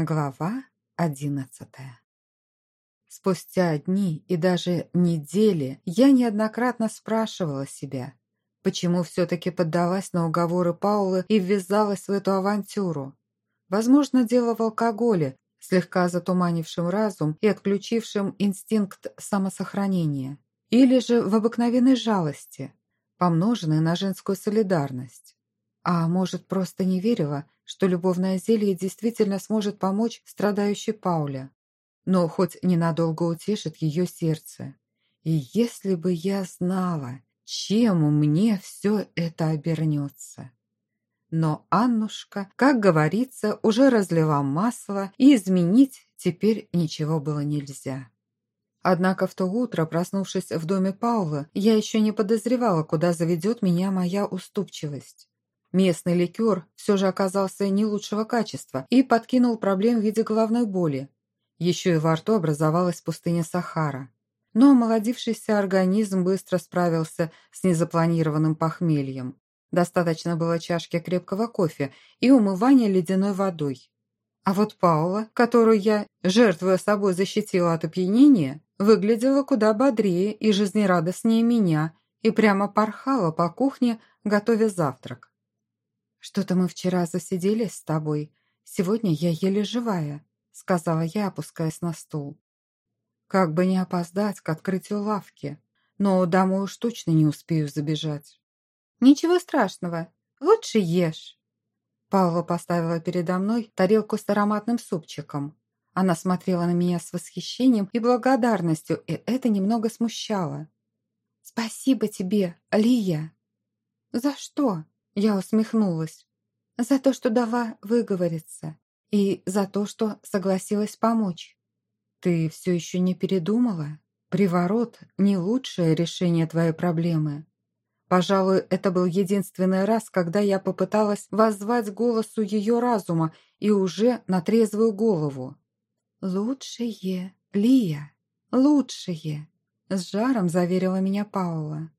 Глава одиннадцатая Спустя дни и даже недели я неоднократно спрашивала себя, почему все-таки поддалась на уговоры Паулы и ввязалась в эту авантюру. Возможно, дело в алкоголе, слегка затуманившем разум и отключившем инстинкт самосохранения, или же в обыкновенной жалости, помноженной на женскую солидарность. А может, просто не верила, что любовное зелье действительно сможет помочь страдающей Пауле, но хоть ненадолго утешит ее сердце. И если бы я знала, чем мне все это обернется. Но Аннушка, как говорится, уже разлила масло, и изменить теперь ничего было нельзя. Однако в то утро, проснувшись в доме Паулы, я еще не подозревала, куда заведет меня моя уступчивость. Местный ликер все же оказался не лучшего качества и подкинул проблем в виде головной боли. Еще и во рту образовалась пустыня Сахара. Но омолодившийся организм быстро справился с незапланированным похмельем. Достаточно было чашки крепкого кофе и умывания ледяной водой. А вот Паула, которую я, жертвуя собой, защитила от опьянения, выглядела куда бодрее и жизнерадостнее меня и прямо порхала по кухне, готовя завтрак. «Что-то мы вчера засиделись с тобой. Сегодня я еле живая», — сказала я, опускаясь на стул. «Как бы не опоздать к открытию лавки, но домой уж точно не успею забежать». «Ничего страшного, лучше ешь». Павла поставила передо мной тарелку с ароматным супчиком. Она смотрела на меня с восхищением и благодарностью, и это немного смущало. «Спасибо тебе, Лия!» «За что?» Я усмехнулась. За то, что дала выговориться. И за то, что согласилась помочь. Ты все еще не передумала? Приворот – не лучшее решение твоей проблемы. Пожалуй, это был единственный раз, когда я попыталась воззвать голосу ее разума и уже на трезвую голову. «Лучшее, Лия, лучшее!» – с жаром заверила меня Паула.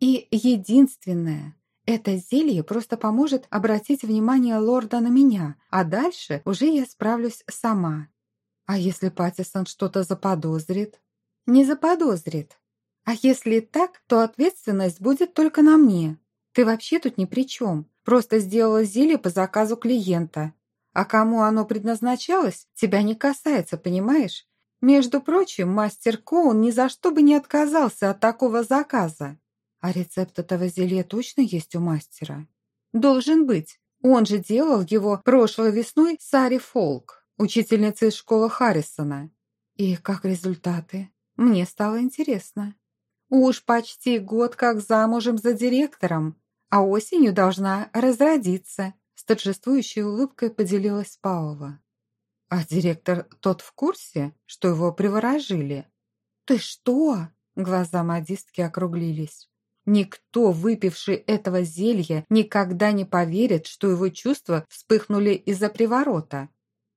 «И единственное, это зелье просто поможет обратить внимание лорда на меня, а дальше уже я справлюсь сама. А если Паттисон что-то заподозрит? Не заподозрит. А если так, то ответственность будет только на мне. Ты вообще тут ни при чем. Просто сделала зелье по заказу клиента. А кому оно предназначалось, тебя не касается, понимаешь? Между прочим, мастер Коун ни за что бы не отказался от такого заказа. А рецепт этого зелья точно есть у мастера? Должен быть. Он же делал его прошлой весной Сари Фолк, учительница из школы Харрисона. И как результаты? Мне стало интересно. Уж почти год как замужем за директором, а осенью должна разродиться. С торжествующей улыбкой поделилась Паула. А директор тот в курсе, что его приворожили? «Ты что?» Глаза модистки округлились. Никто, выпивший этого зелья, никогда не поверит, что его чувства вспыхнули из-за приворота.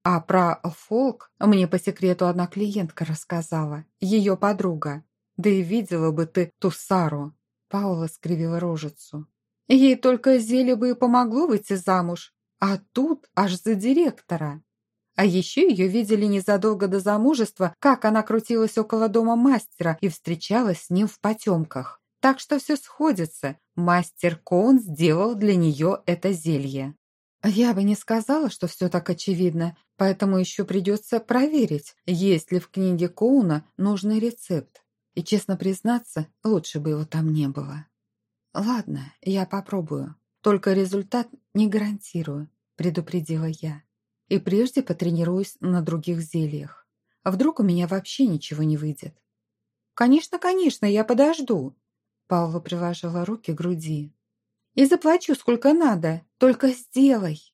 А про фолк мне по секрету одна клиентка рассказала, ее подруга. Да и видела бы ты ту Сару. Паула скривила рожицу. Ей только зелье бы и помогло выйти замуж, а тут аж за директора. А еще ее видели незадолго до замужества, как она крутилась около дома мастера и встречалась с ним в потемках. Так что все сходится. Мастер Коун сделал для нее это зелье. Я бы не сказала, что все так очевидно, поэтому еще придется проверить, есть ли в книге Коуна нужный рецепт. И, честно признаться, лучше бы его там не было. Ладно, я попробую. Только результат не гарантирую, предупредила я. И прежде потренируюсь на других зельях. А вдруг у меня вообще ничего не выйдет? Конечно, конечно, я подожду, Павла приложила руки к груди. «И заплачу, сколько надо, только сделай!»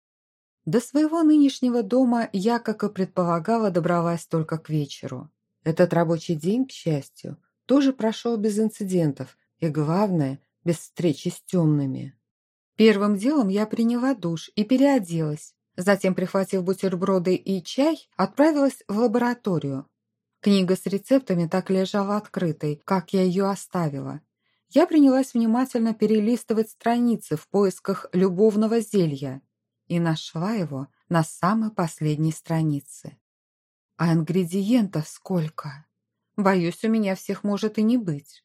До своего нынешнего дома я, как и предполагала, добралась только к вечеру. Этот рабочий день, к счастью, тоже прошел без инцидентов и, главное, без встречи с темными. Первым делом я приняла душ и переоделась. Затем, прихватив бутерброды и чай, отправилась в лабораторию. Книга с рецептами так лежала открытой, как я ее оставила, я принялась внимательно перелистывать страницы в поисках любовного зелья и нашла его на самой последней странице. А ингредиентов сколько? Боюсь, у меня всех может и не быть.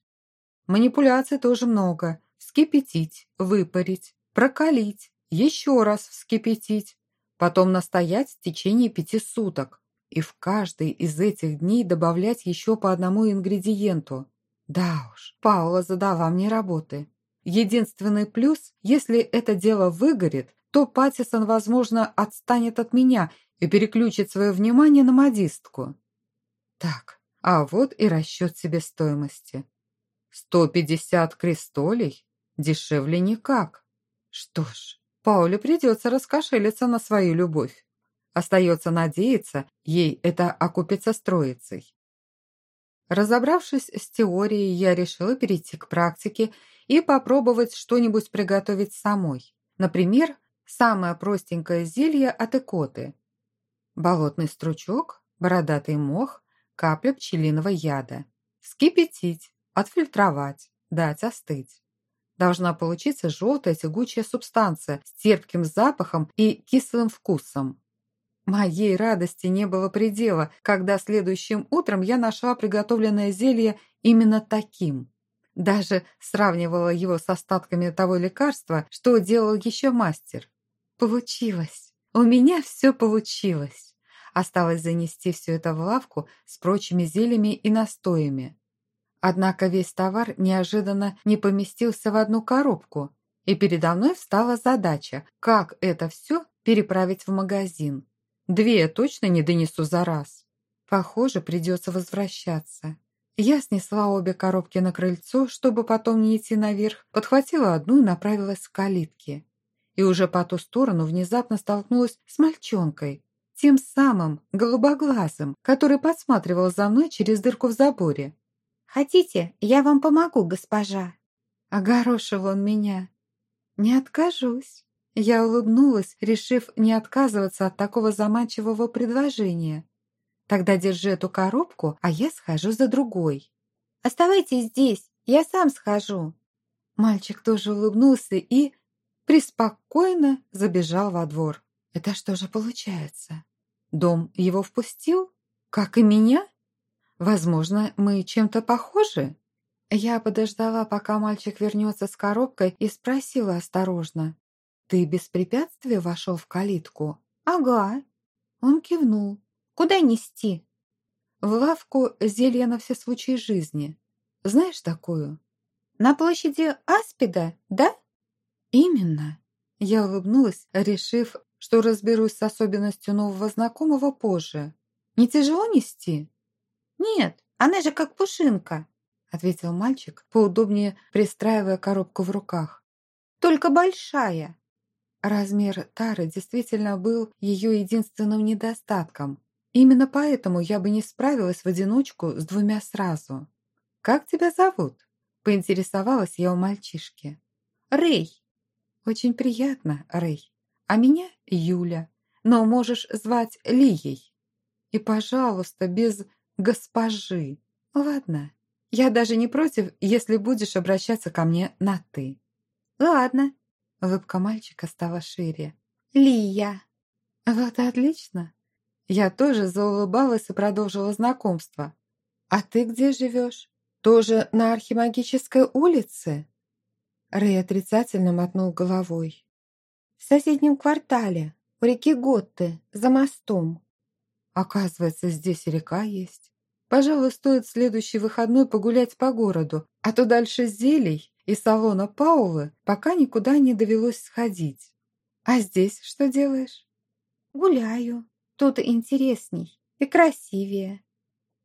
Манипуляций тоже много. Вскипятить, выпарить, прокалить, еще раз вскипятить, потом настоять в течение пяти суток и в каждый из этих дней добавлять еще по одному ингредиенту. Да уж, Паула задала мне работы. Единственный плюс, если это дело выгорит, то Паттисон, возможно, отстанет от меня и переключит свое внимание на модистку. Так, а вот и расчет себестоимости. Сто пятьдесят крестолей? Дешевле никак. Что ж, Пауле придется раскошелиться на свою любовь. Остается надеяться, ей это окупится строицей. Разобравшись с теорией, я решила перейти к практике и попробовать что-нибудь приготовить самой. Например, самое простенькое зелье от икоты. Болотный стручок, бородатый мох, капля пчелиного яда. Вскипятить, отфильтровать, дать остыть. Должна получиться желтая тягучая субстанция с терпким запахом и кислым вкусом. Моей радости не было предела, когда следующим утром я нашла приготовленное зелье именно таким. Даже сравнивала его с остатками того лекарства, что делал еще мастер. Получилось. У меня все получилось. Осталось занести все это в лавку с прочими зельями и настоями. Однако весь товар неожиданно не поместился в одну коробку, и передо мной встала задача, как это все переправить в магазин. Две я точно не донесу за раз. Похоже, придется возвращаться. Я снесла обе коробки на крыльцо, чтобы потом не идти наверх, подхватила одну и направилась к калитке. И уже по ту сторону внезапно столкнулась с мальчонкой, тем самым голубоглазым, который подсматривал за мной через дырку в заборе. «Хотите, я вам помогу, госпожа?» Огорошил он меня. «Не откажусь». Я улыбнулась, решив не отказываться от такого заманчивого предложения. «Тогда держи эту коробку, а я схожу за другой». «Оставайтесь здесь, я сам схожу». Мальчик тоже улыбнулся и преспокойно забежал во двор. «Это что же получается? Дом его впустил? Как и меня? Возможно, мы чем-то похожи?» Я подождала, пока мальчик вернется с коробкой и спросила осторожно. «Ты без препятствия вошел в калитку?» «Ага». Он кивнул. «Куда нести?» «В лавку зелья на все случаи жизни. Знаешь такую?» «На площади Аспида, да?» «Именно». Я улыбнулась, решив, что разберусь с особенностью нового знакомого позже. «Не тяжело нести?» «Нет, она же как пушинка», ответил мальчик, поудобнее пристраивая коробку в руках. «Только большая». Размер тары действительно был ее единственным недостатком. Именно поэтому я бы не справилась в одиночку с двумя сразу. «Как тебя зовут?» – поинтересовалась я у мальчишки. «Рэй». «Очень приятно, Рэй. А меня Юля. Но можешь звать Лией. И, пожалуйста, без госпожи. Ладно, я даже не против, если будешь обращаться ко мне на «ты». Ладно, Улыбка мальчика стала шире. «Лия!» «Вот и отлично!» Я тоже заулыбалась и продолжила знакомство. «А ты где живешь? Тоже на Архимагической улице?» Рэй отрицательно мотнул головой. «В соседнем квартале, у реки Готты, за мостом». «Оказывается, здесь река есть. Пожалуй, стоит следующий выходной погулять по городу, а то дальше зелий из салона Паулы пока никуда не довелось сходить. А здесь что делаешь? Гуляю. Тут интересней и красивее.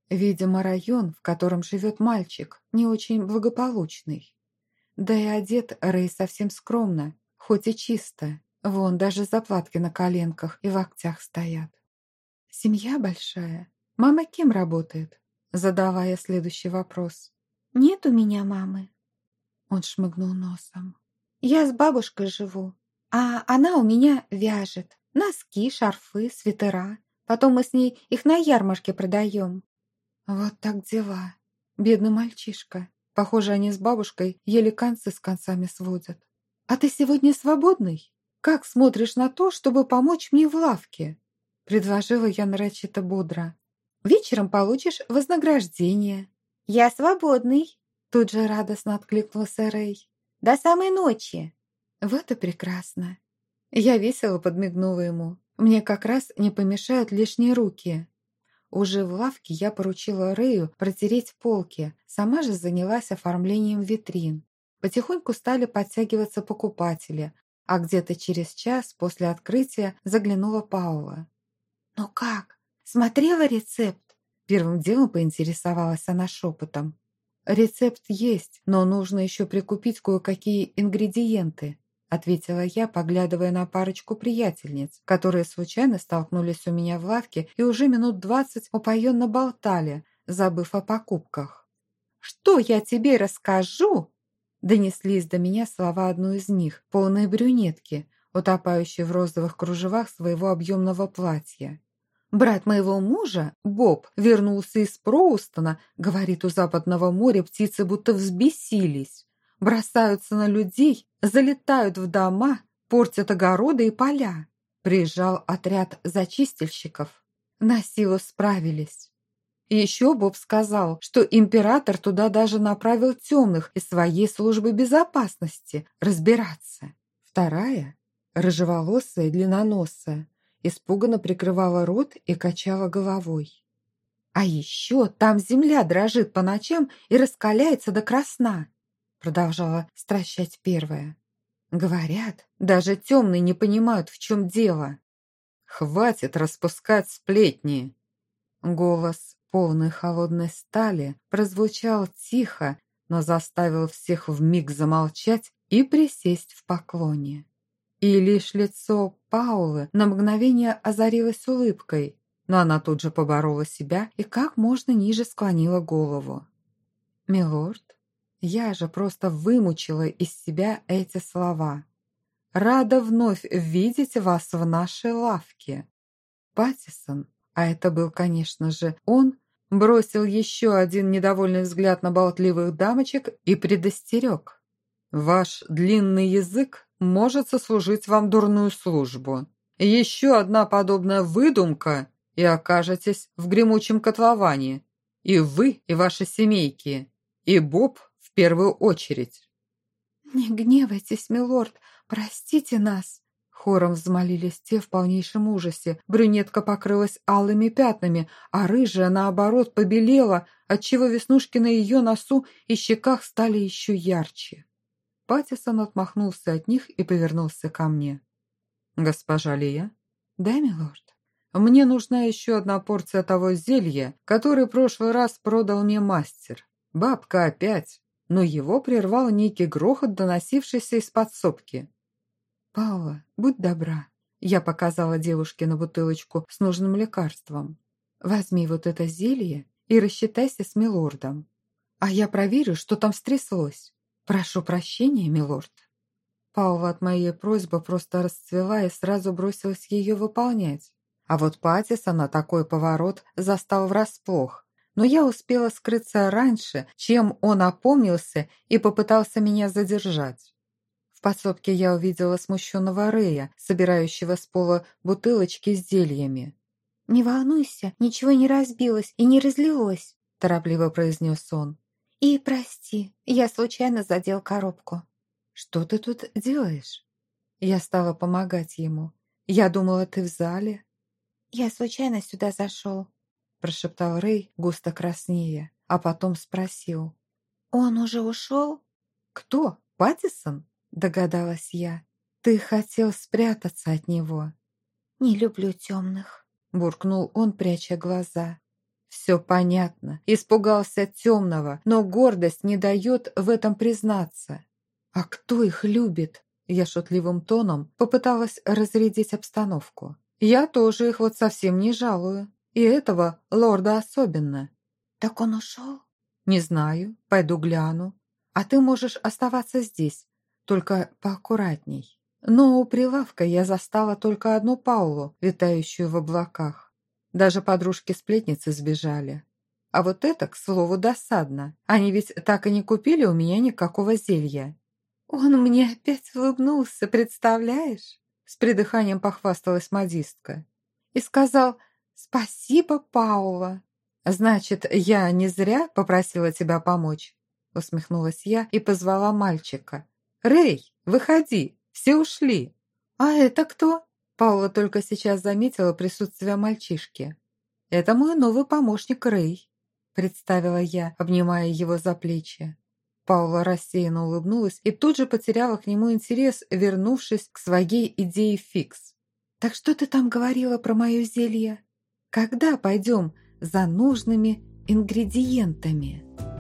Видимо, район, в котором живет мальчик, не очень благополучный. Да и одет Рэй совсем скромно, хоть и чисто. Вон даже заплатки на коленках и локтях стоят. Семья большая. Мама кем работает? Задавая следующий вопрос. Нет у меня мамы. Он шмыгнул носом. «Я с бабушкой живу, а она у меня вяжет. Носки, шарфы, свитера. Потом мы с ней их на ярмарке продаем». «Вот так дела. Бедный мальчишка. Похоже, они с бабушкой еле концы с концами сводят. А ты сегодня свободный?» как смотришь на то, чтобы помочь мне в лавке?» Предложила я нарочито бодро. «Вечером получишь вознаграждение». «Я свободный», тут же радостно откликнулся Рэй. «До самой ночи». «Вот и прекрасно». Я весело подмигнула ему. «Мне как раз не помешают лишние руки». Уже в лавке я поручила Рэю протереть полки, сама же занялась оформлением витрин. Потихоньку стали подтягиваться покупатели, а где-то через час после открытия заглянула Паула. «Ну как? Смотрела рецепт?» Первым делом поинтересовалась она шепотом. «Рецепт есть, но нужно еще прикупить кое-какие ингредиенты», ответила я, поглядывая на парочку приятельниц, которые случайно столкнулись у меня в лавке и уже минут двадцать упоенно болтали, забыв о покупках. «Что я тебе расскажу?» Донеслись до меня слова одной из них, полной брюнетки, утопающей в розовых кружевах своего объемного платья. Брат моего мужа, Боб, вернулся из Проустона, говорит, у Западного моря птицы будто взбесились. Бросаются на людей, залетают в дома, портят огороды и поля. Приезжал отряд зачистильщиков. На силу справились. еще Боб сказал, что император туда даже направил темных из своей службы безопасности разбираться. Вторая, рыжеволосая, длинноносая, испуганно прикрывала рот и качала головой. «А еще там земля дрожит по ночам и раскаляется до красна», продолжала стращать первая. «Говорят, даже темные не понимают, в чем дело». «Хватит распускать сплетни!» Голос, полный холодной стали, прозвучал тихо, но заставил всех вмиг замолчать и присесть в поклоне. И лишь лицо Паулы на мгновение озарилось улыбкой, но она тут же поборола себя и как можно ниже склонила голову. «Милорд, я же просто вымучила из себя эти слова. Рада вновь видеть вас в нашей лавке». Паттисон, а это был, конечно же, он, бросил еще один недовольный взгляд на болтливых дамочек и предостерег. «Ваш длинный язык может сослужить вам дурную службу. Еще одна подобная выдумка, и окажетесь в гремучем котловане. И вы, и ваши семейки, и Боб в первую очередь». «Не гневайтесь, милорд, простите нас!» Хором взмолились те в полнейшем ужасе. Брюнетка покрылась алыми пятнами, а рыжая, наоборот, побелела, отчего веснушки на ее носу и щеках стали еще ярче. Паттисон отмахнулся от них и повернулся ко мне. «Госпожа Лия?» «Да, милорд?» «Мне нужна еще одна порция того зелья, который прошлый раз продал мне мастер. Бабка опять!» Но его прервал некий грохот, доносившийся из подсобки. «Паула, будь добра!» Я показала девушке на бутылочку с нужным лекарством. «Возьми вот это зелье и рассчитайся с милордом. А я проверю, что там стряслось. «Прошу прощения, милорд». Паула от моей просьбы просто расцвела и сразу бросилась ее выполнять. А вот Паттиса на такой поворот застал врасплох. Но я успела скрыться раньше, чем он опомнился и попытался меня задержать. В подсобке я увидела смущенного Рея, собирающего с пола бутылочки с зельями. «Не волнуйся, ничего не разбилось и не разлилось», торопливо произнес он. «И прости, я случайно задел коробку». «Что ты тут делаешь?» Я стала помогать ему. «Я думала, ты в зале». «Я случайно сюда зашел», прошептал Рэй, густо краснее, а потом спросил. «Он уже ушел?» «Кто? Паттисон?» догадалась я. «Ты хотел спрятаться от него». «Не люблю темных», буркнул он, пряча глаза. Все понятно. Испугался темного, но гордость не дает в этом признаться. А кто их любит? Я шутливым тоном попыталась разрядить обстановку. Я тоже их вот совсем не жалую. И этого лорда особенно. Так он ушел? Не знаю. Пойду гляну. А ты можешь оставаться здесь, только поаккуратней. Но у прилавка я застала только одну Паулу, витающую в облаках. Даже подружки-сплетницы сбежали. А вот это, к слову, досадно. Они ведь так и не купили у меня никакого зелья. Он мне опять улыбнулся, представляешь? С придыханием похвасталась модистка. И сказал «Спасибо, Паула». «Значит, я не зря попросила тебя помочь?» Усмехнулась я и позвала мальчика. «Рэй, выходи, все ушли». «А это кто?» Паула только сейчас заметила присутствие мальчишки. «Это мой новый помощник Рэй», представила я, обнимая его за плечи. Паула рассеянно улыбнулась и тут же потеряла к нему интерес, вернувшись к своей идее фикс. «Так что ты там говорила про мое зелье? Когда пойдем за нужными ингредиентами?»